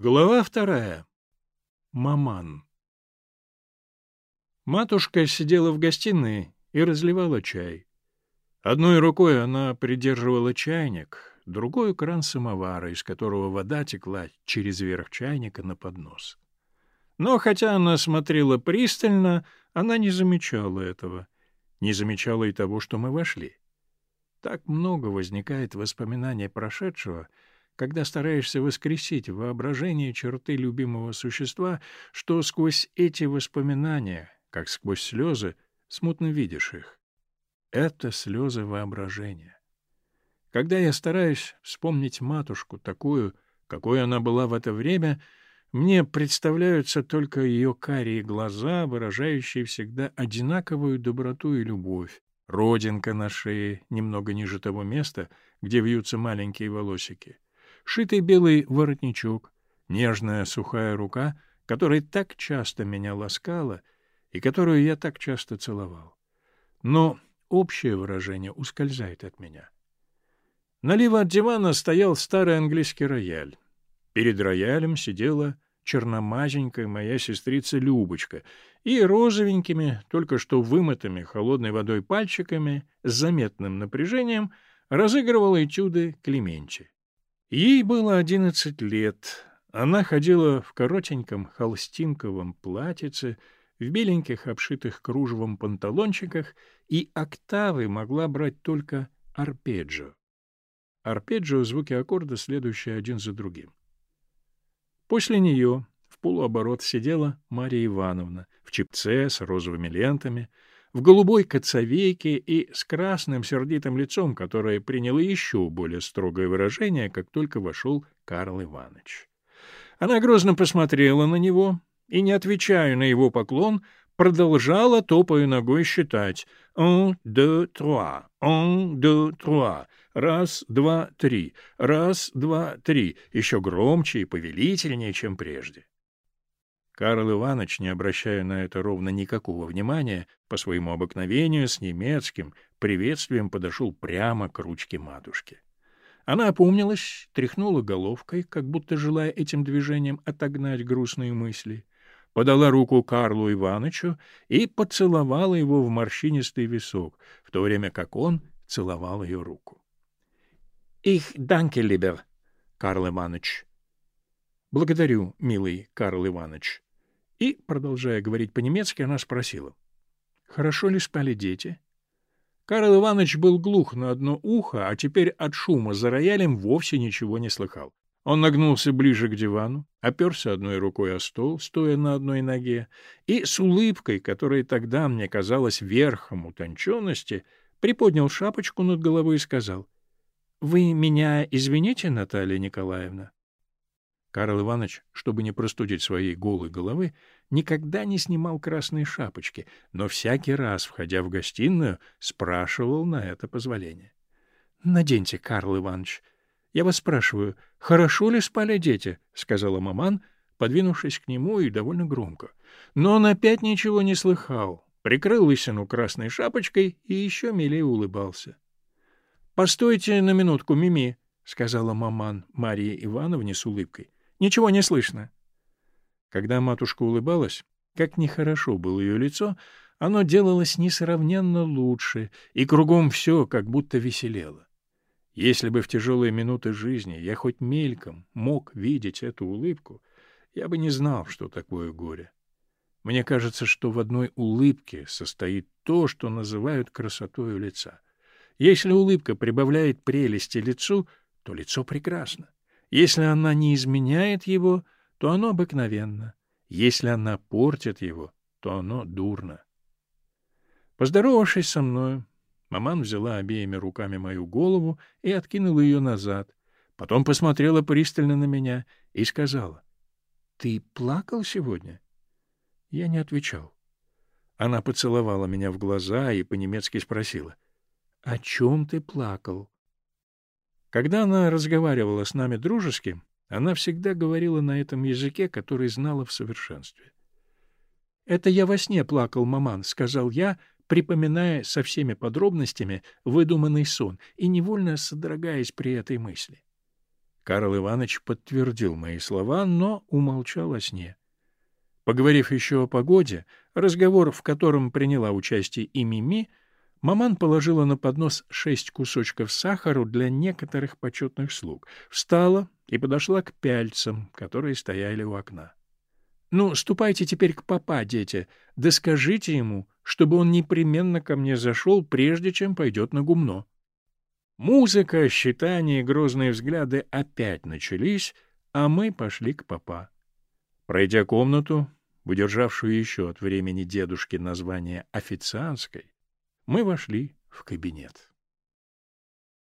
Глава вторая. Маман. Матушка сидела в гостиной и разливала чай. Одной рукой она придерживала чайник, другой — кран самовара, из которого вода текла через верх чайника на поднос. Но хотя она смотрела пристально, она не замечала этого, не замечала и того, что мы вошли. Так много возникает воспоминаний прошедшего — когда стараешься воскресить в воображении черты любимого существа, что сквозь эти воспоминания, как сквозь слезы, смутно видишь их. Это слезы воображения. Когда я стараюсь вспомнить матушку, такую, какой она была в это время, мне представляются только ее карие глаза, выражающие всегда одинаковую доброту и любовь, родинка на шее, немного ниже того места, где вьются маленькие волосики — шитый белый воротничок, нежная сухая рука, которая так часто меня ласкала и которую я так часто целовал. Но общее выражение ускользает от меня. Налево от дивана стоял старый английский рояль. Перед роялем сидела черномазенькая моя сестрица Любочка и розовенькими, только что вымытыми холодной водой пальчиками с заметным напряжением разыгрывала этюды Клементи. Ей было одиннадцать лет. Она ходила в коротеньком холстинковом платьице, в беленьких обшитых кружевом панталончиках, и октавы могла брать только арпеджио. Арпеджио — звуки аккорда, следующие один за другим. После нее в полуоборот сидела Мария Ивановна в чипце с розовыми лентами — в голубой коцовейке и с красным сердитым лицом, которое приняло еще более строгое выражение, как только вошел Карл Иванович. Она грозно посмотрела на него и, не отвечая на его поклон, продолжала, топая ногой, считать «un, deux, trois, un, deux, trois», «раз, два, три», «раз, два, три», еще громче и повелительнее, чем прежде. Карл Иванович, не обращая на это ровно никакого внимания, по своему обыкновению с немецким приветствием подошел прямо к ручке матушки. Она опомнилась, тряхнула головкой, как будто желая этим движением отогнать грустные мысли, подала руку Карлу Ивановичу и поцеловала его в морщинистый висок, в то время как он целовал ее руку. — Их данке, либер, Карл Иванович. — Благодарю, милый Карл Иванович. И, продолжая говорить по-немецки, она спросила, «Хорошо ли спали дети?» Карл Иванович был глух на одно ухо, а теперь от шума за роялем вовсе ничего не слыхал. Он нагнулся ближе к дивану, оперся одной рукой о стол, стоя на одной ноге, и с улыбкой, которая тогда мне казалась верхом утонченности, приподнял шапочку над головой и сказал, «Вы меня извините, Наталья Николаевна?» Карл Иванович, чтобы не простудить своей голой головы, никогда не снимал красной шапочки, но всякий раз, входя в гостиную, спрашивал на это позволение. — Наденьте, Карл Иванович. Я вас спрашиваю, хорошо ли спали дети? — сказала маман, подвинувшись к нему и довольно громко. Но он опять ничего не слыхал, прикрыл лысину красной шапочкой и еще милее улыбался. — Постойте на минутку, Мими, — сказала маман Марии Ивановне с улыбкой. Ничего не слышно. Когда матушка улыбалась, как нехорошо было ее лицо, оно делалось несравненно лучше, и кругом все как будто веселело. Если бы в тяжелые минуты жизни я хоть мельком мог видеть эту улыбку, я бы не знал, что такое горе. Мне кажется, что в одной улыбке состоит то, что называют красотою лица. Если улыбка прибавляет прелести лицу, то лицо прекрасно. Если она не изменяет его, то оно обыкновенно. Если она портит его, то оно дурно. Поздоровавшись со мною, маман взяла обеими руками мою голову и откинула ее назад. Потом посмотрела пристально на меня и сказала, «Ты плакал сегодня?» Я не отвечал. Она поцеловала меня в глаза и по-немецки спросила, «О чем ты плакал?» Когда она разговаривала с нами дружески, она всегда говорила на этом языке, который знала в совершенстве. «Это я во сне плакал, маман», — сказал я, припоминая со всеми подробностями выдуманный сон и невольно содрогаясь при этой мысли. Карл Иванович подтвердил мои слова, но умолчал о сне. Поговорив еще о погоде, разговор, в котором приняла участие и Мими, маман положила на поднос шесть кусочков сахару для некоторых почетных слуг, встала и подошла к пяльцам, которые стояли у окна. — Ну, ступайте теперь к папа, дети, да скажите ему, чтобы он непременно ко мне зашел, прежде чем пойдет на гумно. Музыка, считания и грозные взгляды опять начались, а мы пошли к папа. Пройдя комнату, выдержавшую еще от времени дедушки название официантской, мы вошли в кабинет.